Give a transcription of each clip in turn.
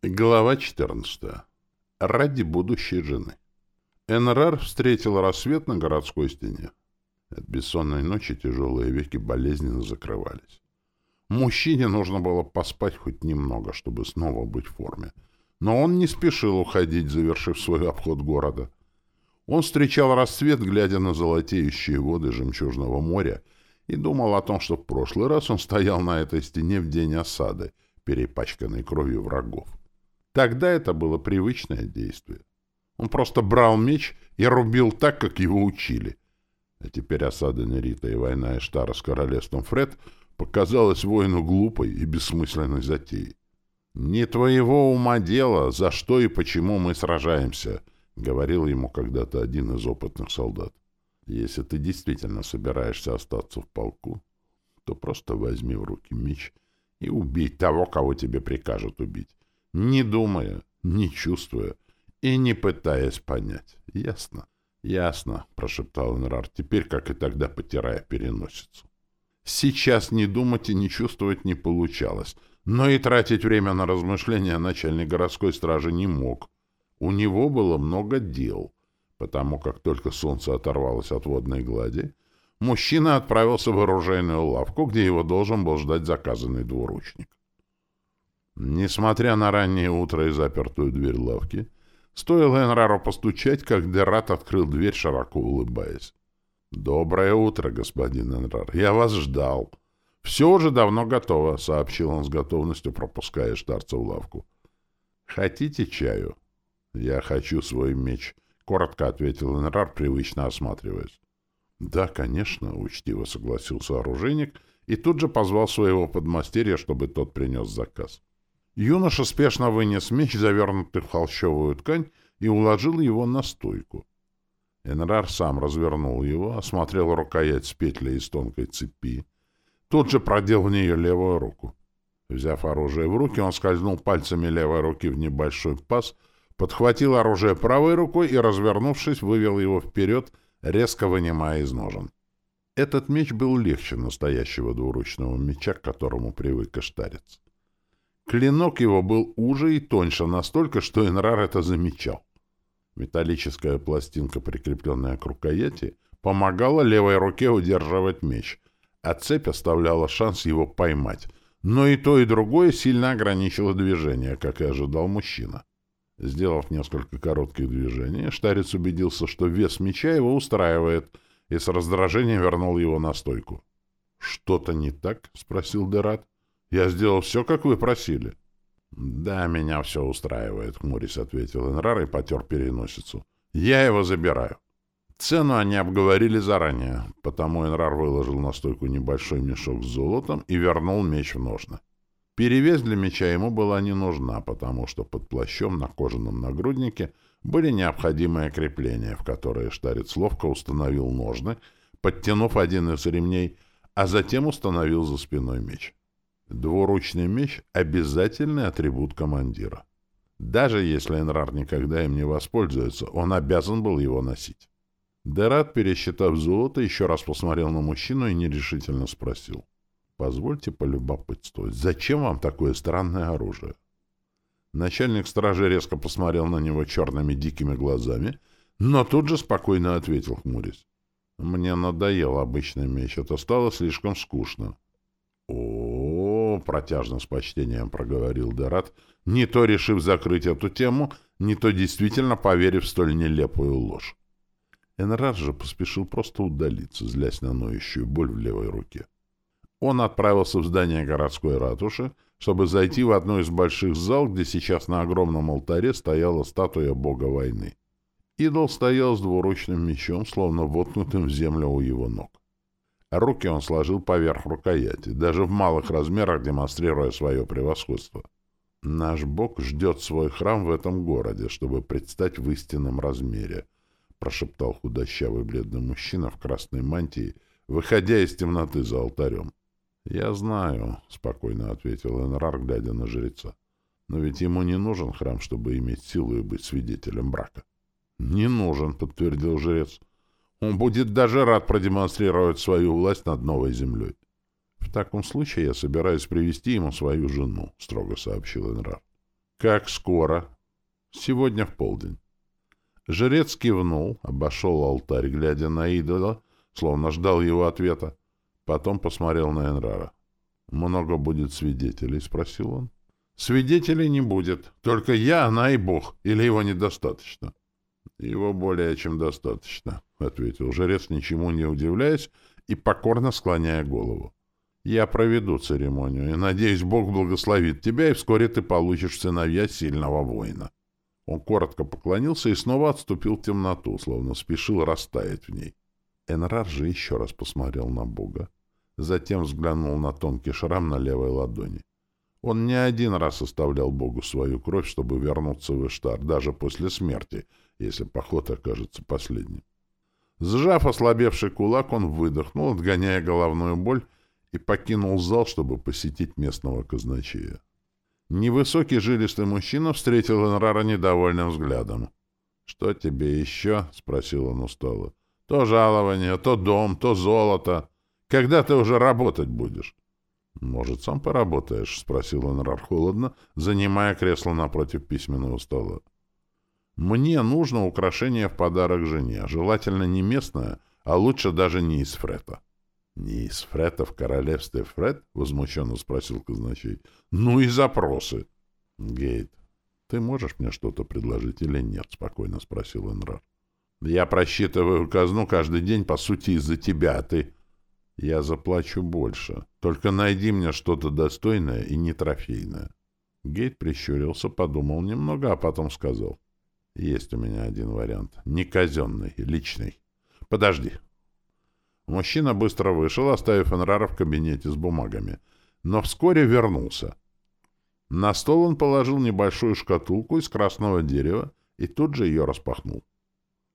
Глава 14. Ради будущей жены. Энрар встретил рассвет на городской стене. От бессонной ночи тяжелые веки болезненно закрывались. Мужчине нужно было поспать хоть немного, чтобы снова быть в форме. Но он не спешил уходить, завершив свой обход города. Он встречал рассвет, глядя на золотеющие воды Жемчужного моря, и думал о том, что в прошлый раз он стоял на этой стене в день осады, перепачканной кровью врагов. Тогда это было привычное действие. Он просто брал меч и рубил так, как его учили. А теперь осада Нерита и война Эштара с королевством Фред показалась воину глупой и бессмысленной затеей. «Не твоего ума дело, за что и почему мы сражаемся», — говорил ему когда-то один из опытных солдат. «Если ты действительно собираешься остаться в полку, то просто возьми в руки меч и убей того, кого тебе прикажут убить не думая, не чувствуя и не пытаясь понять. Ясно? Ясно, прошептал Энрар, теперь, как и тогда, потирая переносицу. Сейчас не думать и не чувствовать не получалось, но и тратить время на размышления начальник городской стражи не мог. У него было много дел, потому как только солнце оторвалось от водной глади, мужчина отправился в оружейную лавку, где его должен был ждать заказанный двуручник. Несмотря на раннее утро и запертую дверь лавки, стоило Энрару постучать, как Дерат открыл дверь, широко улыбаясь. «Доброе утро, господин Энрар. Я вас ждал. Все уже давно готово», — сообщил он с готовностью, пропуская Штарца в лавку. «Хотите чаю?» «Я хочу свой меч», — коротко ответил Энрар, привычно осматриваясь. «Да, конечно», — учтиво согласился оружейник и тут же позвал своего подмастерья, чтобы тот принес заказ. Юноша спешно вынес меч, завернутый в холщовую ткань, и уложил его на стойку. Энрар сам развернул его, осмотрел рукоять с петлей из тонкой цепи. Тут же продел в нее левую руку. Взяв оружие в руки, он скользнул пальцами левой руки в небольшой паз, подхватил оружие правой рукой и, развернувшись, вывел его вперед, резко вынимая из ножен. Этот меч был легче настоящего двуручного меча, к которому привык каштарец. Клинок его был уже и тоньше настолько, что Энрар это замечал. Металлическая пластинка, прикрепленная к рукояти, помогала левой руке удерживать меч, а цепь оставляла шанс его поймать. Но и то, и другое сильно ограничило движение, как и ожидал мужчина. Сделав несколько коротких движений, Штарец убедился, что вес меча его устраивает, и с раздражением вернул его на стойку. «Что-то не так?» — спросил Дерат. Я сделал все, как вы просили. — Да, меня все устраивает, — хмурясь ответил Энрар и потер переносицу. — Я его забираю. Цену они обговорили заранее, потому Энрар выложил на стойку небольшой мешок с золотом и вернул меч в ножны. Перевес для меча ему была не нужна, потому что под плащом на кожаном нагруднике были необходимые крепления, в которые штарец ловко установил ножны, подтянув один из ремней, а затем установил за спиной меч. Двуручный меч — обязательный атрибут командира. Даже если Энрар никогда им не воспользуется, он обязан был его носить. Дерат, пересчитав золото, еще раз посмотрел на мужчину и нерешительно спросил. «Позвольте полюбопытствовать, зачем вам такое странное оружие?» Начальник стражи резко посмотрел на него черными дикими глазами, но тут же спокойно ответил, хмурясь. «Мне надоел обычный меч, это стало слишком скучно». «О, протяжно с почтением проговорил Дерат, не то решив закрыть эту тему, не то действительно поверив в столь нелепую ложь. Энрар же поспешил просто удалиться, злясь на ноющую боль в левой руке. Он отправился в здание городской ратуши, чтобы зайти в одну из больших зал, где сейчас на огромном алтаре стояла статуя бога войны. Идол стоял с двуручным мечом, словно воткнутым в землю у его ног. Руки он сложил поверх рукояти, даже в малых размерах демонстрируя свое превосходство. «Наш Бог ждет свой храм в этом городе, чтобы предстать в истинном размере», — прошептал худощавый бледный мужчина в красной мантии, выходя из темноты за алтарем. «Я знаю», — спокойно ответил Энрар, глядя на жреца. «Но ведь ему не нужен храм, чтобы иметь силу и быть свидетелем брака». «Не нужен», — подтвердил жрец. Он будет даже рад продемонстрировать свою власть над новой землей. — В таком случае я собираюсь привести ему свою жену, — строго сообщил Энрар. «Как скоро?» «Сегодня в полдень». Жрец кивнул, обошел алтарь, глядя на идола, словно ждал его ответа. Потом посмотрел на Энрара. «Много будет свидетелей?» — спросил он. «Свидетелей не будет. Только я, она и Бог. Или его недостаточно?» «Его более чем достаточно», — ответил жрец, ничему не удивляясь и покорно склоняя голову. «Я проведу церемонию, и, надеюсь, Бог благословит тебя, и вскоре ты получишь сыновья сильного воина». Он коротко поклонился и снова отступил в темноту, словно спешил растаять в ней. Энрар же еще раз посмотрел на Бога, затем взглянул на тонкий шрам на левой ладони. Он не один раз оставлял Богу свою кровь, чтобы вернуться в Иштар, даже после смерти, если поход окажется последним. Сжав ослабевший кулак, он выдохнул, отгоняя головную боль, и покинул зал, чтобы посетить местного казначея. Невысокий жилистый мужчина встретил Энрара недовольным взглядом. — Что тебе еще? — спросил он устало. — То жалование, то дом, то золото. Когда ты уже работать будешь? — Может, сам поработаешь? — спросил Энрар холодно, занимая кресло напротив письменного стола. Мне нужно украшение в подарок жене, желательно не местное, а лучше даже не из фрета. — Не из фрета в королевстве фрет? — возмущенно спросил казначей. — Ну и запросы. — Гейт, ты можешь мне что-то предложить или нет? — спокойно спросил Энрар. — Я просчитываю казну каждый день, по сути, из-за тебя, а ты... — Я заплачу больше. Только найди мне что-то достойное и не трофейное. Гейт прищурился, подумал немного, а потом сказал. — есть у меня один вариант. Не казенный, личный. Подожди. Мужчина быстро вышел, оставив Энрара в кабинете с бумагами. Но вскоре вернулся. На стол он положил небольшую шкатулку из красного дерева и тут же ее распахнул.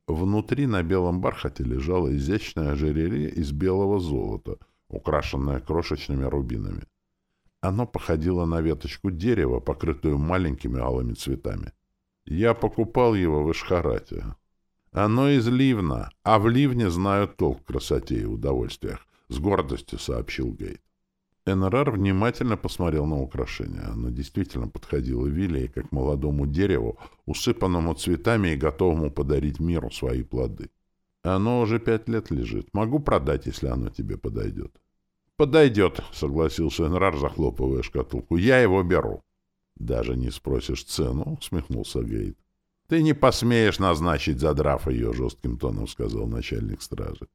Внутри на белом бархате лежало изящное ожерелье из белого золота, украшенное крошечными рубинами. Оно походило на веточку дерева, покрытую маленькими алыми цветами. Я покупал его в Ишхарате. Оно из Ливна, а в Ливне знают толк в красоте и удовольствиях, — с гордостью сообщил Гейт. Энрар внимательно посмотрел на украшение. Оно действительно подходило Виллии, как молодому дереву, усыпанному цветами и готовому подарить миру свои плоды. Оно уже пять лет лежит. Могу продать, если оно тебе подойдет. — Подойдет, — согласился Энрар, захлопывая шкатулку. — Я его беру. «Даже не спросишь цену?» — усмехнулся Гейт. «Ты не посмеешь назначить, задрав ее», — жестким тоном сказал начальник стражи.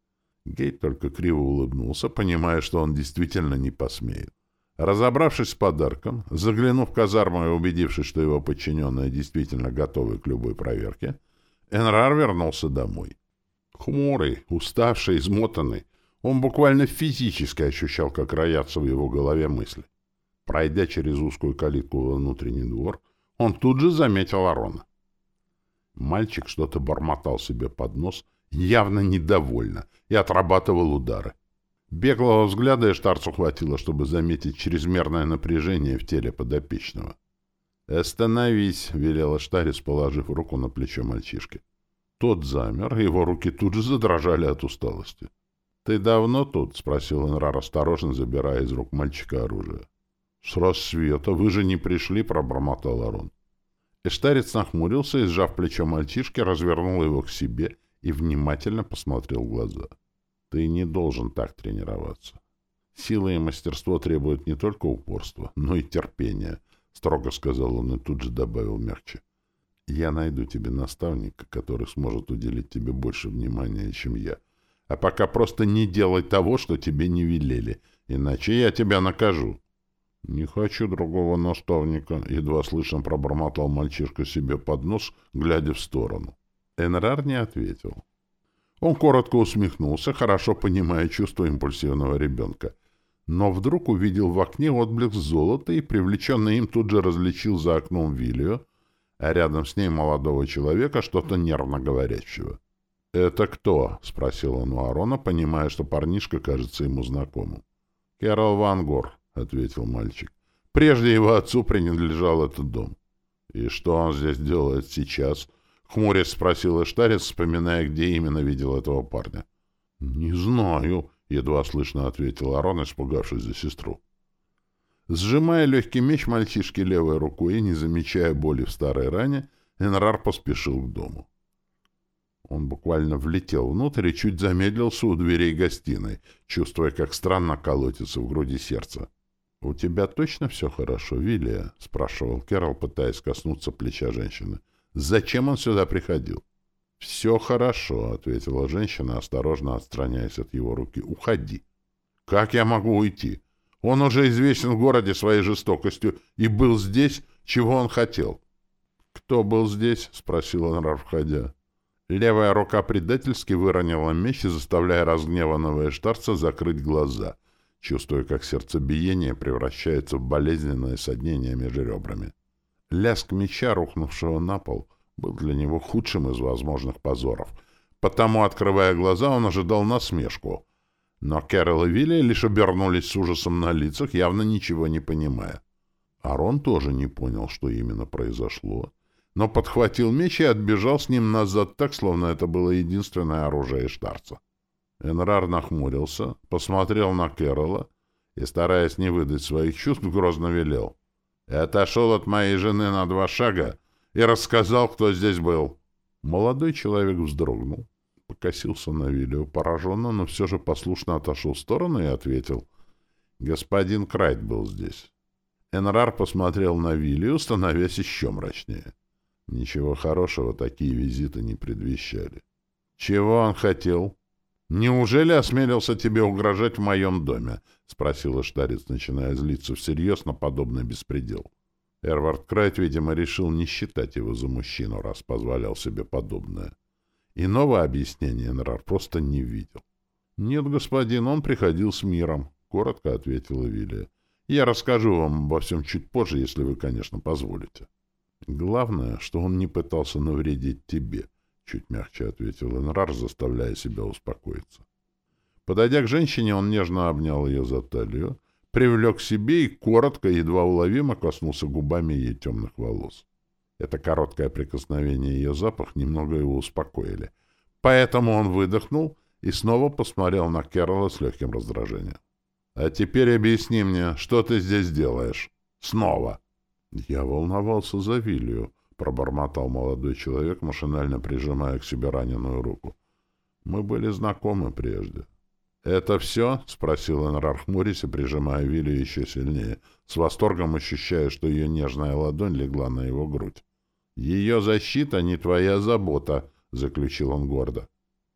Гейт только криво улыбнулся, понимая, что он действительно не посмеет. Разобравшись с подарком, заглянув в казарму и убедившись, что его подчиненные действительно готовы к любой проверке, Энрар вернулся домой. Хмурый, уставший, измотанный, он буквально физически ощущал, как роятся в его голове мысли. Пройдя через узкую калитку во внутренний двор, он тут же заметил Арона. Мальчик что-то бормотал себе под нос, явно недовольно, и отрабатывал удары. Беглого взгляда Эштарцу хватило, чтобы заметить чрезмерное напряжение в теле подопечного. «Остановись!» — велел Эштарец, положив руку на плечо мальчишки. Тот замер, его руки тут же задрожали от усталости. «Ты давно тут?» — спросил Энрар, осторожно забирая из рук мальчика оружие. — С рассвета. Вы же не пришли, — пробормотал Арон. Эштарец нахмурился и, сжав плечо мальчишки, развернул его к себе и внимательно посмотрел в глаза. — Ты не должен так тренироваться. Сила и мастерство требуют не только упорства, но и терпения, — строго сказал он и тут же добавил мягче. — Я найду тебе наставника, который сможет уделить тебе больше внимания, чем я. А пока просто не делай того, что тебе не велели, иначе я тебя накажу. «Не хочу другого наставника», — едва слышно пробормотал мальчишка себе под нос, глядя в сторону. Энрар не ответил. Он коротко усмехнулся, хорошо понимая чувство импульсивного ребенка. Но вдруг увидел в окне отблеск золота и, привлеченный им, тут же различил за окном Вилью, а рядом с ней молодого человека, что-то нервно говорящего. «Это кто?» — спросил он у Арона, понимая, что парнишка кажется ему знакомым. «Керол Вангор», — ответил мальчик. «Прежде его отцу принадлежал этот дом». «И что он здесь делает сейчас?» — хмурясь спросил Эштарец, вспоминая, где именно видел этого парня. «Не знаю», — едва слышно ответил Арон, испугавшись за сестру. Сжимая легкий меч мальчишки левой рукой и не замечая боли в старой ране, Энрар поспешил к дому. Он буквально влетел внутрь и чуть замедлился у дверей гостиной, чувствуя, как странно колотится в груди сердце. — У тебя точно все хорошо, Вилия? — спрашивал Керол, пытаясь коснуться плеча женщины. — Зачем он сюда приходил? — Все хорошо, — ответила женщина, осторожно отстраняясь от его руки. — Уходи. — Как я могу уйти? Он уже известен в городе своей жестокостью и был здесь, чего он хотел. — Кто был здесь? — спросил он, входя. Левая рука предательски выронила меч, заставляя разгневанного Эштарца закрыть глаза, чувствуя, как сердцебиение превращается в болезненное соднение между ребрами. Лязг меча, рухнувшего на пол, был для него худшим из возможных позоров. Потому, открывая глаза, он ожидал насмешку. Но Кэрол и Вилли лишь обернулись с ужасом на лицах, явно ничего не понимая. Арон тоже не понял, что именно произошло, но подхватил меч и отбежал с ним назад так, словно это было единственное оружие Эштарца. Энрар нахмурился, посмотрел на Кэрола и, стараясь не выдать своих чувств, грозно велел. И отошел от моей жены на два шага и рассказал, кто здесь был. Молодой человек вздрогнул, покосился на Виллио пораженно, но все же послушно отошел в сторону и ответил. «Господин Крайт был здесь». Энрар посмотрел на Виллио, становясь еще мрачнее. Ничего хорошего такие визиты не предвещали. «Чего он хотел?» «Неужели осмелился тебе угрожать в моем доме?» — спросила Штарец, начиная злиться всерьез на подобный беспредел. Эрвард Крайт, видимо, решил не считать его за мужчину, раз позволял себе подобное. Иного объяснения Нрар просто не видел. «Нет, господин, он приходил с миром», — коротко ответила Вилия. «Я расскажу вам обо всем чуть позже, если вы, конечно, позволите». Главное, что он не пытался навредить тебе, чуть мягче ответил Энрар, заставляя себя успокоиться. Подойдя к женщине, он нежно обнял ее за талию, привлек к себе и коротко, едва уловимо коснулся губами ее темных волос. Это короткое прикосновение и ее запах немного его успокоили. Поэтому он выдохнул и снова посмотрел на Керола с легким раздражением. «А теперь объясни мне, что ты здесь делаешь? Снова!» «Я волновался за Вилью», — пробормотал молодой человек, машинально прижимая к себе раненую руку. «Мы были знакомы прежде». «Это все?» — спросил Энрар хмурясь и прижимая Вилью еще сильнее, с восторгом ощущая, что ее нежная ладонь легла на его грудь. «Ее защита не твоя забота», — заключил он гордо.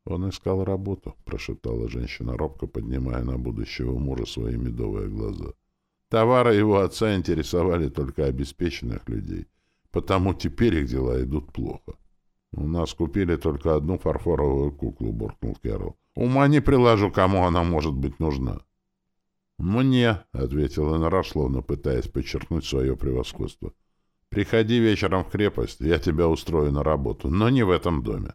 «Он искал работу», — прошептала женщина, робко поднимая на будущего мужа свои медовые глаза. Товары его отца интересовали только обеспеченных людей, потому теперь их дела идут плохо. «У нас купили только одну фарфоровую куклу», — буркнул Керл. «Ума не приложу, кому она может быть нужна». «Мне», — ответил Энра, словно пытаясь подчеркнуть свое превосходство. «Приходи вечером в крепость, я тебя устрою на работу, но не в этом доме».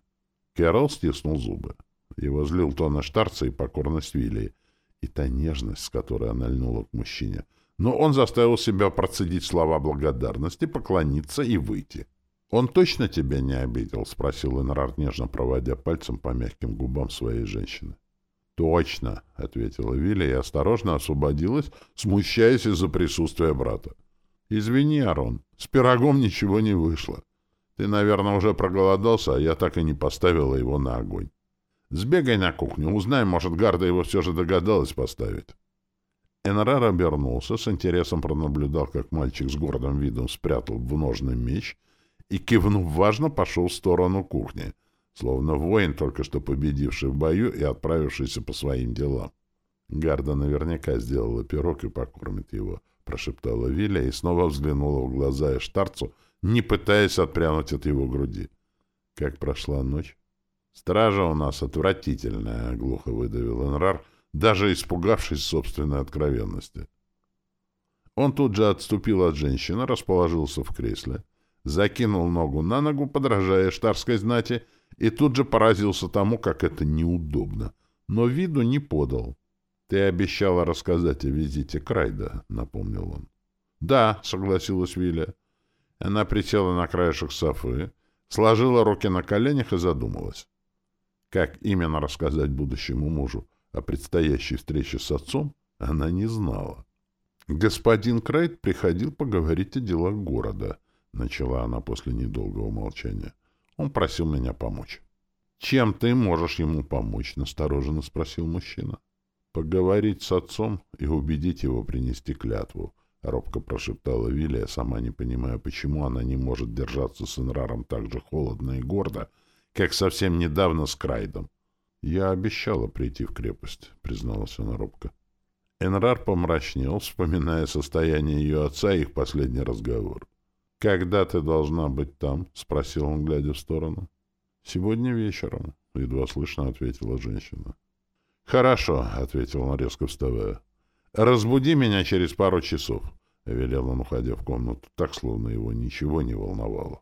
Керл стиснул зубы. Его злил тон Штарца и покорность Вилли, и та нежность, с которой она льнула к мужчине — но он заставил себя процедить слова благодарности, поклониться и выйти. «Он точно тебя не обидел?» — спросил Энрар, нежно проводя пальцем по мягким губам своей женщины. «Точно!» — ответила Вилли и осторожно освободилась, смущаясь из-за присутствия брата. «Извини, Арон, с пирогом ничего не вышло. Ты, наверное, уже проголодался, а я так и не поставила его на огонь. Сбегай на кухню, узнай, может, Гарда его все же догадалась поставить». Энрар обернулся, с интересом пронаблюдал, как мальчик с гордым видом спрятал в ножный меч и, кивнув важно, пошел в сторону кухни, словно воин, только что победивший в бою и отправившийся по своим делам. Гарда наверняка сделала пирог и покормит его, прошептала Виля и снова взглянула в глаза Эштарцу, не пытаясь отпрянуть от его груди. Как прошла ночь? Стража у нас отвратительная, глухо выдавил Энрар, — даже испугавшись собственной откровенности. Он тут же отступил от женщины, расположился в кресле, закинул ногу на ногу, подражая штарской знати, и тут же поразился тому, как это неудобно, но виду не подал. — Ты обещала рассказать о визите Крайда, — напомнил он. — Да, — согласилась Виля. Она присела на краешек софы, сложила руки на коленях и задумалась. Как именно рассказать будущему мужу? О предстоящей встрече с отцом она не знала. «Господин Крайт приходил поговорить о делах города», — начала она после недолгого молчания. «Он просил меня помочь». «Чем ты можешь ему помочь?» — настороженно спросил мужчина. «Поговорить с отцом и убедить его принести клятву», — робко прошептала Вилия, сама не понимая, почему она не может держаться с Энраром так же холодно и гордо, как совсем недавно с Крайдом. «Я обещала прийти в крепость», — призналась она робко. Энрар помрачнел, вспоминая состояние ее отца и их последний разговор. «Когда ты должна быть там?» — спросил он, глядя в сторону. «Сегодня вечером», — едва слышно ответила женщина. «Хорошо», — ответил он, резко вставая. «Разбуди меня через пару часов», — велел он, уходя в комнату, так, словно его ничего не волновало.